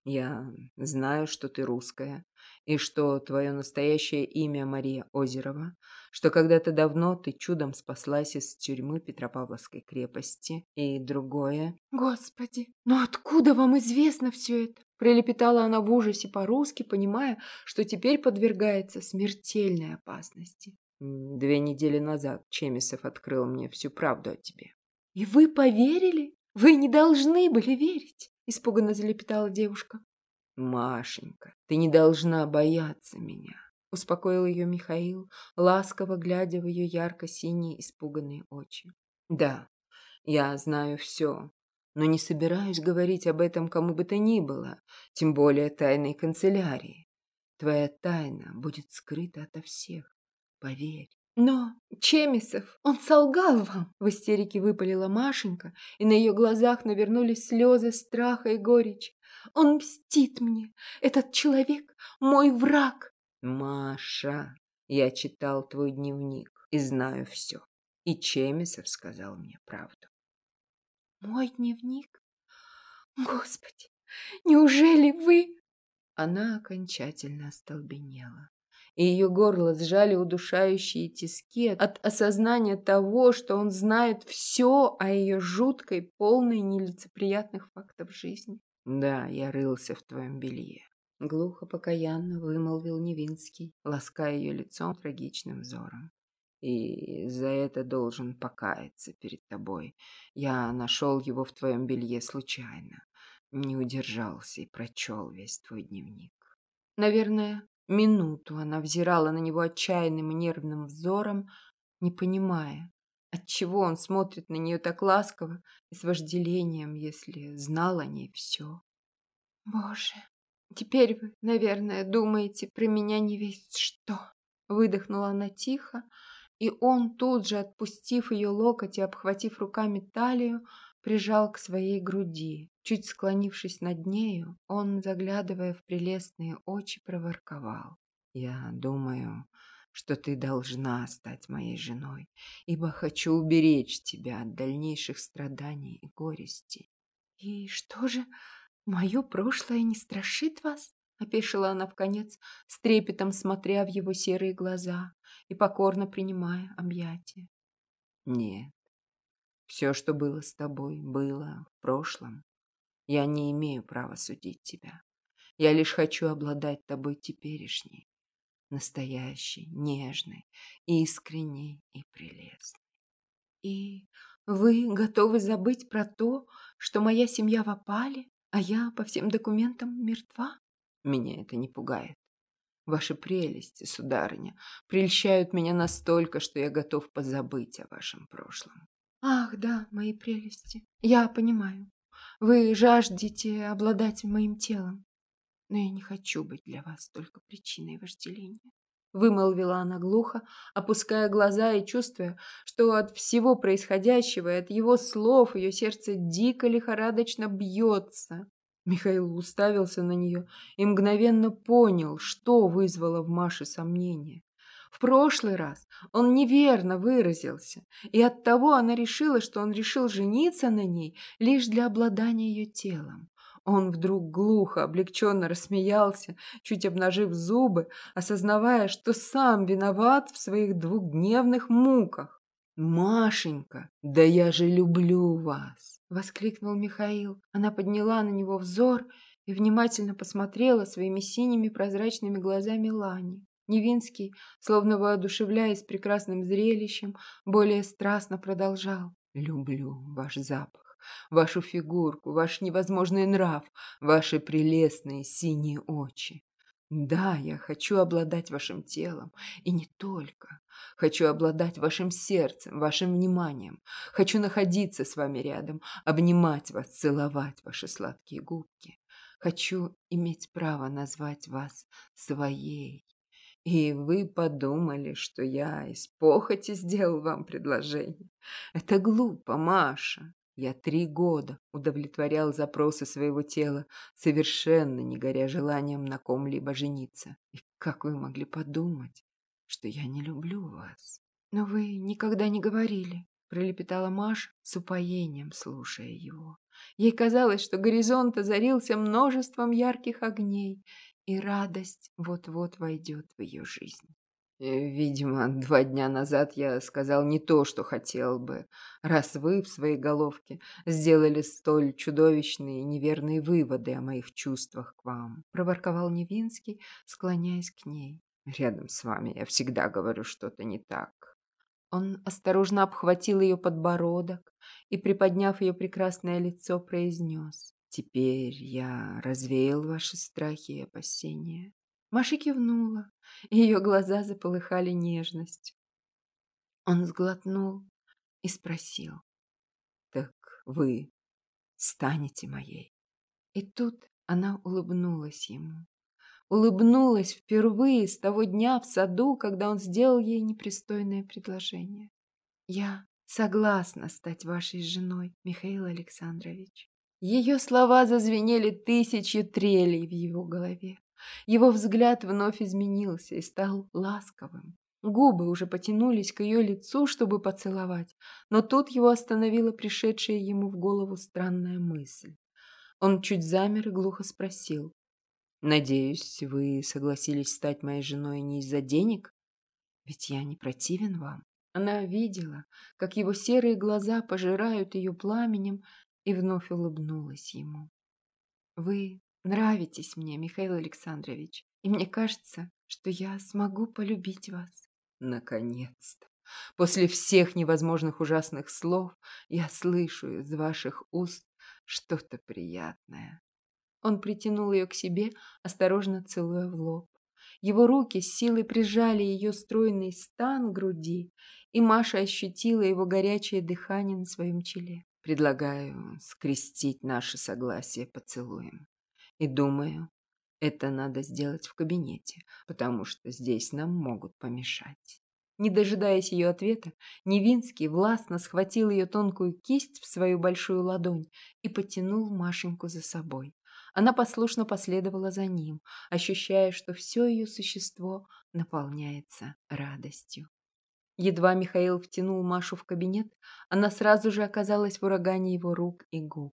[SPEAKER 1] «Я знаю, что ты русская, и что твое настоящее имя Мария Озерова, что когда-то давно ты чудом спаслась из тюрьмы Петропавловской крепости, и другое...» «Господи, но откуда вам известно все это?» Пролепетала она в ужасе по-русски, понимая, что теперь подвергается смертельной опасности. «Две недели назад Чемисов открыл мне всю правду о тебе». «И вы поверили? Вы не должны были верить!» Испуганно залепетала девушка. «Машенька, ты не должна бояться меня. успокоил ее Михаил, ласково глядя в ее ярко-синие испуганные очи. Да, я знаю все, но не собираюсь говорить об этом кому бы то ни было, тем более тайной канцелярии. Твоя тайна будет скрыта ото всех, поверь.
[SPEAKER 2] Но Чемисов, он солгал вам, в истерике выпалила Машенька, и на ее глазах навернулись слезы страха и горечи. Он мстит мне. Этот человек мой враг.
[SPEAKER 1] Маша, я читал твой дневник и знаю все. И Чемисов сказал мне правду.
[SPEAKER 2] Мой дневник? Господи, неужели вы...
[SPEAKER 1] Она окончательно остолбенела, и ее горло сжали удушающие тиски от осознания того, что он знает все о ее жуткой, полной нелицеприятных фактов жизни. Да, я рылся в твоем белье. Глухо покаянно вымолвил Невинский, лаская ее лицом трагичным взором. И за это должен покаяться перед тобой. Я нашел его в твоем белье случайно не удержался и прочел весь твой дневник. Наверное, минуту она взирала на него отчаянным и нервным взором, не понимая, отчего он смотрит на нее так ласково и с вожделением, если знал о ней все.
[SPEAKER 2] «Боже, теперь вы, наверное, думаете про меня не весть что!» Выдохнула она тихо, и он, тут же отпустив ее локоть и обхватив руками талию, прижал к своей груди. Чуть склонившись над нею, он, заглядывая в прелестные очи, проворковал.
[SPEAKER 1] «Я думаю, что ты должна стать моей женой, ибо хочу уберечь тебя от дальнейших страданий и горести».
[SPEAKER 2] «И что же, мое прошлое не страшит вас?» — опешила она вконец, с трепетом смотря в его серые глаза и покорно принимая объятия.
[SPEAKER 1] «Нет, все, что было с тобой, было в прошлом. Я не имею права судить тебя. Я лишь хочу обладать тобой теперешней, настоящей, нежной, искренней и прелестной.
[SPEAKER 2] И вы готовы забыть про то, что моя семья в опале, а я по всем документам мертва?
[SPEAKER 1] Меня это не пугает. Ваши прелести, сударыня, прельщают меня настолько, что я готов позабыть о вашем прошлом.
[SPEAKER 2] Ах, да, мои прелести. Я понимаю. Вы жаждете обладать моим телом. Но я не хочу быть для вас только причиной вожделения. Вымолвила она глухо, опуская глаза и чувствуя, что от всего происходящего и от его слов ее сердце дико лихорадочно бьется. Михаил уставился на нее и мгновенно понял, что вызвало в Маше сомнение. В прошлый раз он неверно выразился, и оттого она решила, что он решил жениться на ней лишь для обладания ее телом. Он вдруг глухо, облегченно рассмеялся, чуть обнажив зубы, осознавая, что сам виноват в своих двухдневных муках. «Машенька, да я же люблю вас!» — воскликнул Михаил. Она подняла на него взор и внимательно посмотрела своими синими прозрачными глазами Лани. Невинский, словно воодушевляясь прекрасным зрелищем, более страстно продолжал. «Люблю ваш запах, вашу фигурку, ваш невозможный нрав, ваши прелестные синие очи. Да, я хочу обладать вашим телом, и не только. Хочу обладать вашим сердцем, вашим вниманием. Хочу находиться с вами рядом, обнимать вас, целовать ваши сладкие губки. Хочу иметь право назвать вас своей, и вы подумали, что я из похоти сделал вам предложение. Это глупо, Маша. Я три года удовлетворял запросы своего тела, совершенно не горя желанием на ком-либо жениться. И как вы могли подумать, что я не люблю вас? Но вы никогда не говорили, пролепетала Маша с упоением, слушая его. Ей казалось, что горизонт озарился множеством ярких огней, и радость вот-вот войдет в ее жизнь.
[SPEAKER 1] Э, видимо, два дня назад я сказал не то, что хотел бы, раз вы в своей головке сделали столь чудовищные и неверные выводы о моих чувствах к вам, проворковал Невинский, склоняясь к ней. Рядом с вами я всегда говорю что-то не так. Он осторожно обхватил ее подбородок и, приподняв ее прекрасное лицо, произнес. Теперь я развеял ваши страхи и опасения. Маша кивнула,
[SPEAKER 2] ее глаза заполыхали нежностью. Он сглотнул и спросил.
[SPEAKER 1] «Так вы станете моей?»
[SPEAKER 2] И тут она улыбнулась ему. Улыбнулась впервые с того дня в саду, когда он сделал ей непристойное предложение. «Я согласна стать вашей женой, Михаил Александрович». Ее слова зазвенели тысячи трелей в его голове. Его взгляд вновь изменился и стал ласковым. Губы уже потянулись к ее лицу, чтобы поцеловать, но тут его остановила пришедшая ему в голову странная мысль. Он чуть замер и глухо спросил.
[SPEAKER 1] «Надеюсь, вы согласились стать моей женой не из-за денег? Ведь я не противен вам».
[SPEAKER 2] Она видела, как его серые глаза пожирают ее пламенем, и вновь улыбнулась ему. «Вы нравитесь мне, Михаил Александрович, и мне кажется, что я смогу полюбить вас».
[SPEAKER 1] Наконец-то! После всех невозможных ужасных слов я слышу из ваших уст что-то приятное.
[SPEAKER 2] Он притянул ее к себе, осторожно целуя в лоб. Его руки с силой прижали ее стройный стан груди, и Маша ощутила его горячее дыхание на своем челе.
[SPEAKER 1] Предлагаю скрестить наше согласие поцелуем. И думаю, это надо сделать в кабинете, потому что здесь нам могут помешать.
[SPEAKER 2] Не дожидаясь ее ответа, Невинский властно схватил ее тонкую кисть в свою большую ладонь и потянул Машеньку за собой. Она послушно последовала за ним, ощущая, что все ее существо наполняется радостью. Едва Михаил втянул Машу в кабинет, она сразу же оказалась в урагане его рук и губ.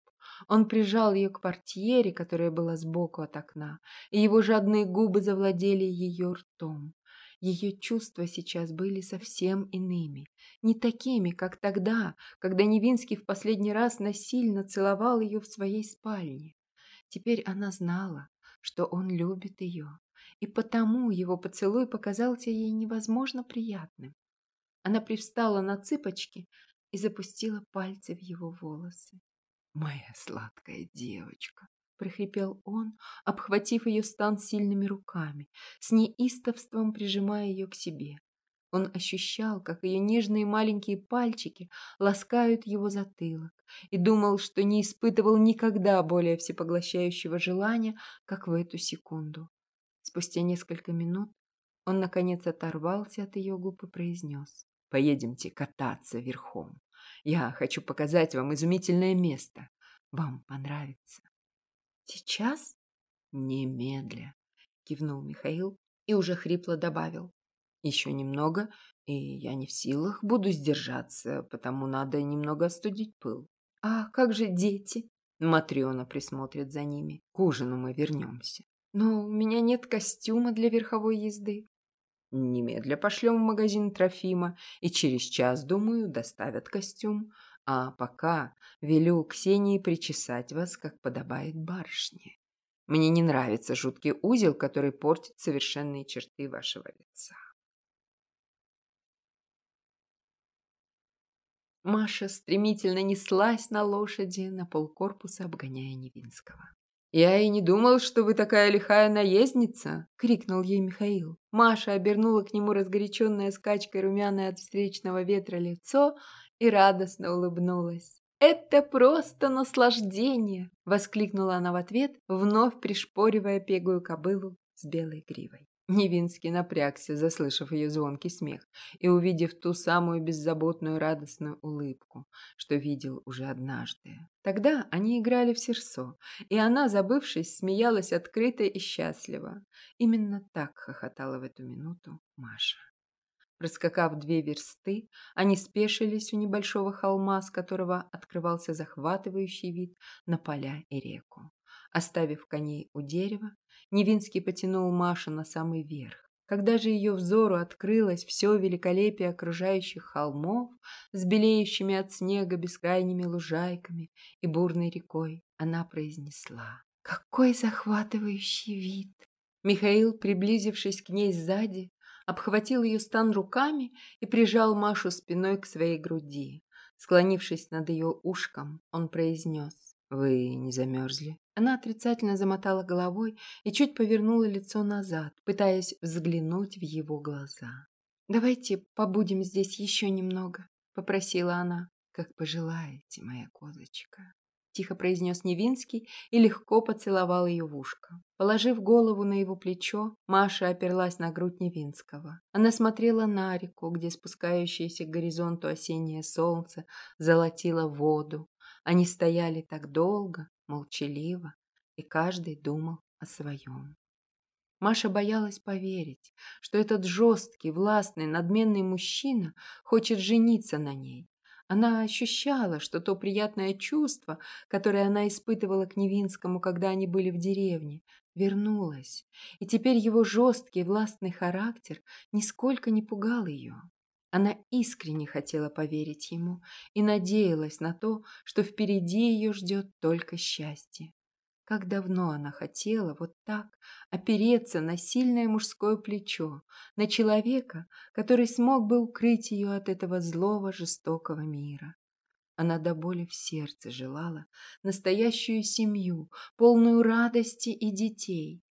[SPEAKER 2] Он прижал ее к портьере, которая была сбоку от окна, и его жадные губы завладели ее ртом. Ее чувства сейчас были совсем иными, не такими, как тогда, когда Невинский в последний раз насильно целовал ее в своей спальне. Теперь она знала, что он любит ее, и потому его поцелуй показался ей невозможно приятным. Она привстала на цыпочки и запустила пальцы в его волосы.
[SPEAKER 1] «Моя сладкая девочка!»
[SPEAKER 2] — прохрипел он, обхватив ее стан сильными руками, с неистовством прижимая ее к себе. Он ощущал, как ее нежные маленькие пальчики ласкают его затылок, и думал, что не испытывал никогда более всепоглощающего желания, как в эту секунду. Спустя несколько минут он, наконец, оторвался от ее губ и произнес.
[SPEAKER 1] Поедемте кататься верхом. Я хочу показать вам изумительное место. Вам понравится.
[SPEAKER 2] Сейчас?
[SPEAKER 1] Немедля, кивнул Михаил
[SPEAKER 2] и уже хрипло добавил.
[SPEAKER 1] Еще немного, и я не в силах буду сдержаться, потому надо немного остудить пыл.
[SPEAKER 2] А как же дети?
[SPEAKER 1] Матрена присмотрит за ними. К ужину мы вернемся.
[SPEAKER 2] Но у меня нет костюма для верховой езды.
[SPEAKER 1] Немедля пошлем в магазин Трофима, и через час, думаю, доставят костюм. А пока велю Ксении причесать вас, как подобает барышне. Мне не нравится жуткий узел, который портит совершенные черты вашего лица.
[SPEAKER 2] Маша стремительно неслась на лошади на полкорпуса, обгоняя Невинского.
[SPEAKER 1] «Я и не думал, что вы такая лихая наездница!»
[SPEAKER 2] — крикнул ей Михаил. Маша обернула к нему разгоряченное скачкой румяное от встречного ветра лицо и радостно улыбнулась. «Это просто наслаждение!» — воскликнула она в ответ, вновь пришпоривая пегую кобылу с белой гривой.
[SPEAKER 1] Невинский напрягся, заслышав ее звонкий смех и увидев ту самую беззаботную радостную улыбку, что видел уже однажды. Тогда они играли в серсо, и она, забывшись, смеялась открыто и счастливо. Именно так хохотала в эту минуту Маша. Проскакав две версты, они спешились у небольшого холма, с которого открывался захватывающий вид на поля и реку. Оставив коней у дерева, Невинский потянул Машу на самый верх. Когда же ее взору открылось все великолепие окружающих холмов с белеющими от снега бескрайними лужайками и бурной рекой, она произнесла
[SPEAKER 2] «Какой захватывающий вид!»
[SPEAKER 1] Михаил, приблизившись к ней сзади, обхватил ее стан руками и прижал Машу спиной к своей груди. Склонившись над ее ушком, он произнес «Вы не замерзли?»
[SPEAKER 2] Она отрицательно замотала головой и чуть повернула лицо назад, пытаясь взглянуть в его глаза. «Давайте побудем здесь еще немного», — попросила она. «Как пожелаете, моя козочка», — тихо произнес Невинский и легко поцеловал ее в ушко. Положив голову на его плечо, Маша оперлась на грудь Невинского. Она смотрела на реку, где спускающееся к горизонту осеннее солнце золотило воду. Они стояли так долго, молчаливо, и каждый думал о своем. Маша боялась поверить, что этот жесткий, властный, надменный мужчина хочет жениться на ней. Она ощущала, что то приятное чувство, которое она испытывала к Невинскому, когда они были в деревне, вернулось, и теперь его жесткий, властный характер нисколько не пугал ее. Она искренне хотела поверить ему и надеялась на то, что впереди ее ждет только счастье. Как давно она хотела вот так опереться на сильное мужское плечо, на человека, который смог бы укрыть ее от этого злого, жестокого мира. Она до боли в сердце желала настоящую семью, полную радости и детей.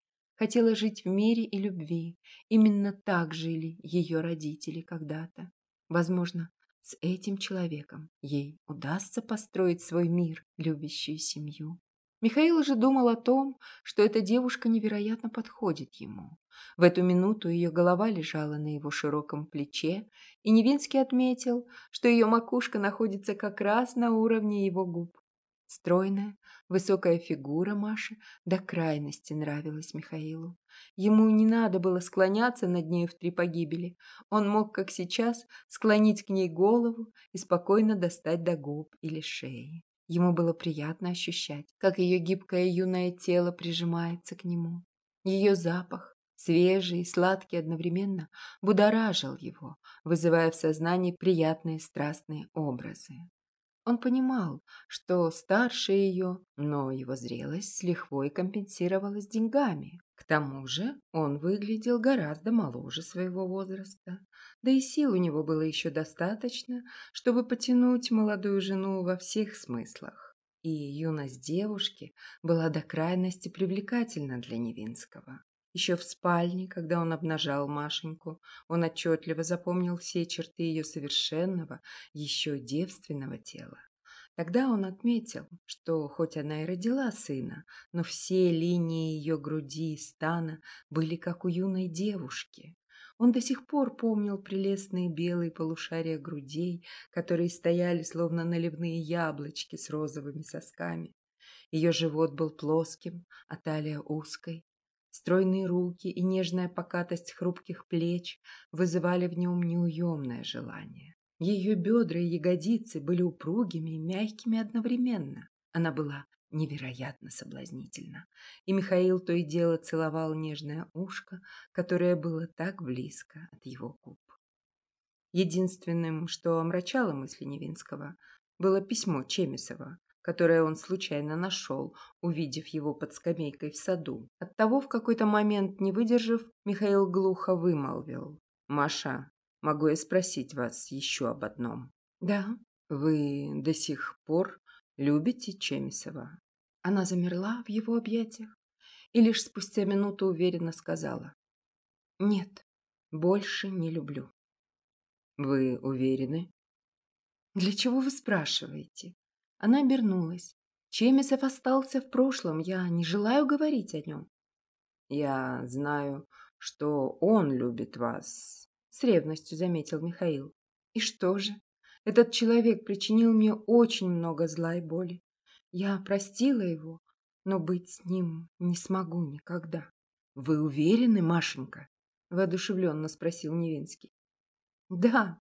[SPEAKER 2] Хотела жить в мире и любви. Именно так жили ее родители когда-то. Возможно, с этим человеком ей удастся построить свой мир, любящую семью. Михаил же думал о том, что эта девушка невероятно подходит ему. В эту минуту ее голова лежала на его широком плече, и Невинский отметил, что ее макушка находится как раз на уровне его губ. Стройная, высокая фигура Маши до крайности нравилась Михаилу. Ему не надо было склоняться над ней в три погибели. Он мог, как сейчас, склонить к ней голову и спокойно достать до губ или шеи. Ему было приятно ощущать, как ее гибкое юное тело прижимается к нему. Ее запах, свежий и сладкий одновременно, будоражил его, вызывая в сознании приятные страстные образы. Он понимал, что старше ее, но его зрелость с лихвой компенсировалась деньгами. К тому же он выглядел гораздо моложе своего возраста, да и сил у него было еще достаточно, чтобы потянуть молодую жену во всех смыслах. И юность девушки была до крайности привлекательна для Невинского. Еще в спальне, когда он обнажал Машеньку, он отчетливо запомнил все черты ее совершенного, еще девственного тела. Тогда он отметил, что хоть она и родила сына, но все линии ее груди и стана были как у юной девушки. Он до сих пор помнил прелестные белые полушария грудей, которые стояли словно наливные яблочки с розовыми сосками. Ее живот был плоским, а талия узкой. Стройные руки и нежная покатость хрупких плеч вызывали в нем неуемное желание. Ее бедра и ягодицы были упругими и мягкими одновременно. Она была невероятно соблазнительна, и Михаил то и дело целовал нежное ушко, которое было так близко от его губ. Единственным, что омрачало мысли Невинского, было письмо Чемисова, которое он случайно нашел, увидев его под скамейкой в саду. Оттого в какой-то момент, не выдержав, Михаил глухо вымолвил. «Маша, могу я спросить вас еще об одном?» «Да». «Вы до сих пор любите Чемисова?» Она замерла в его объятиях и лишь спустя минуту уверенно сказала. «Нет, больше не люблю». «Вы уверены?» «Для чего вы спрашиваете?» Она обернулась. Чемисов остался в прошлом, я не желаю говорить о нем. Я знаю, что он любит вас, с ревностью заметил Михаил. И что же? Этот человек причинил мне очень много зла и боли. Я простила его, но быть с ним не смогу никогда. Вы уверены, Машенька? воодушевленно спросил Невинский. Да,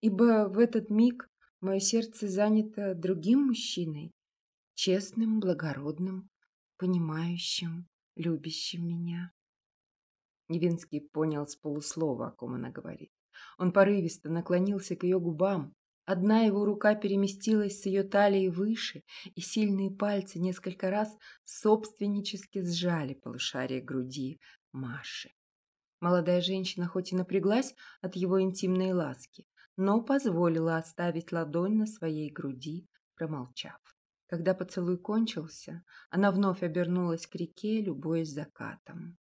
[SPEAKER 2] ибо в этот миг Мое сердце занято другим мужчиной, честным, благородным, понимающим, любящим меня. Невинский понял с полуслова, о ком она говорит. Он порывисто наклонился к ее губам. Одна его рука переместилась с ее талии выше, и сильные пальцы несколько раз собственнически сжали полушарие груди Маши. Молодая женщина хоть и напряглась от его интимной ласки, но позволила оставить ладонь на своей груди, промолчав.
[SPEAKER 1] Когда поцелуй кончился, она вновь обернулась к реке, любуясь закатом.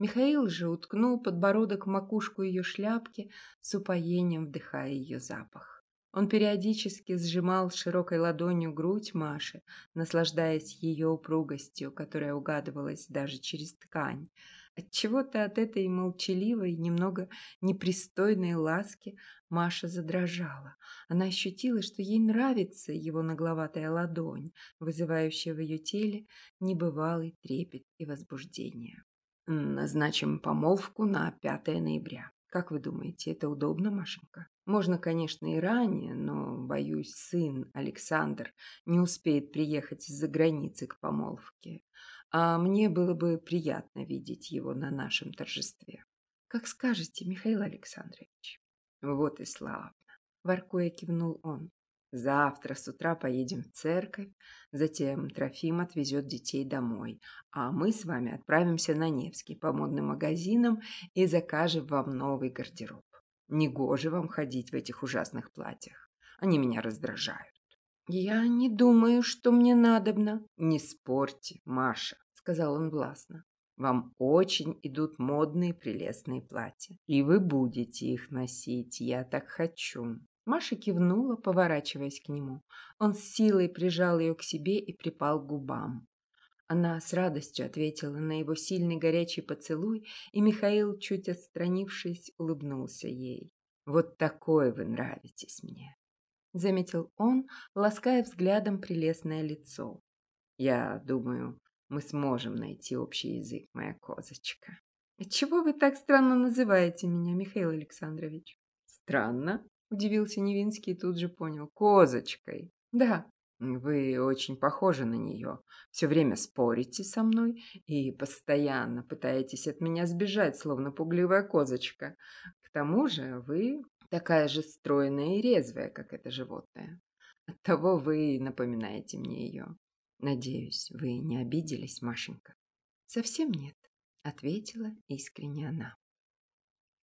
[SPEAKER 1] Михаил же уткнул подбородок в макушку ее шляпки, с упоением вдыхая ее запах. Он периодически сжимал широкой ладонью грудь Маши, наслаждаясь ее упругостью, которая угадывалась даже через ткань. Отчего-то от этой молчаливой, немного непристойной ласки Маша задрожала. Она ощутила, что ей нравится его нагловатая ладонь, вызывающая в ее теле небывалый трепет и возбуждение. Назначим помолвку на 5 ноября. Как вы думаете, это удобно, Машенька? Можно, конечно, и ранее, но, боюсь, сын Александр не успеет приехать из-за границы к помолвке. А мне было бы приятно видеть его на нашем торжестве. Как скажете, Михаил Александрович. Вот и славно. Воркуя кивнул он. Завтра с утра поедем в церковь, затем Трофим отвезет детей домой, а мы с вами отправимся на Невский по модным магазинам и закажем вам новый гардероб. Негоже вам ходить в этих ужасных платьях. Они меня раздражают.
[SPEAKER 2] Я не думаю, что мне надобно.
[SPEAKER 1] Не спорьте, Маша, сказал он властно. Вам очень идут модные прелестные платья, и вы будете их носить, я так хочу. Маша кивнула, поворачиваясь к нему. Он с силой прижал ее к себе и припал к губам. Она с радостью ответила на его сильный горячий поцелуй, и Михаил, чуть отстранившись, улыбнулся ей. «Вот такой вы нравитесь мне», — заметил он, лаская взглядом прелестное лицо. «Я думаю, мы сможем найти общий язык, моя козочка». «Отчего вы так странно называете меня, Михаил Александрович?» «Странно?» Удивился Невинский и тут же понял. Козочкой. Да. Вы очень похожи на нее. Все время спорите со мной и постоянно пытаетесь от меня сбежать, словно пугливая козочка. К тому же вы такая же стройная и резвая, как это животное. Оттого вы напоминаете мне ее. Надеюсь, вы не обиделись, Машенька? Совсем нет, ответила искренне она.